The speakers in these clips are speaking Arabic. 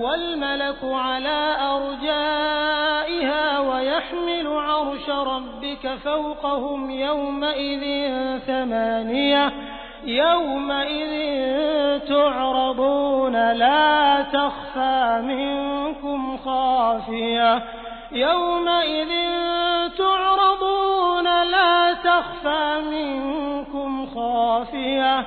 والملك على أرجائها ويحمل عرش ربك فوقهم يومئذ ثمانية يومئذ تعرضون لا تخفى منكم خافية يومئذ تعرضون لا تخفى منكم خافية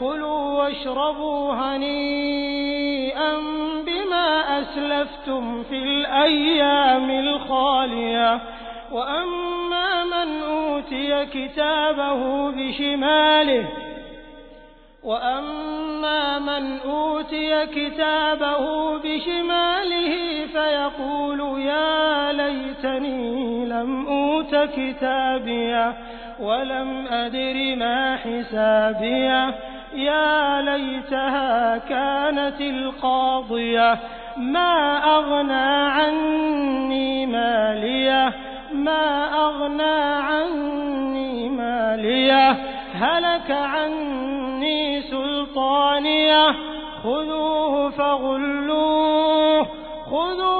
كلوا واشربوا هنيئا بما أسلفتم في الأيام الخالية. وأما من أوتي كتابه بشماله وأما من أوتي كتابه بشماله فيقول يا ليتني لم أوت كتابية ولم أدر ما حسابية. يا ليتها كانت القاضية ما أغنى عني مالية ما أغنى عني مالية هلك عني سلطانية خذوه فغلوه خذوه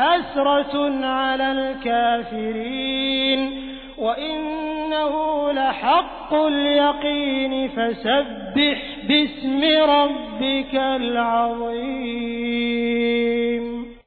لحسرة على الكافرين. وإنه لحق اليقين فسبح باسم ربك العظيم.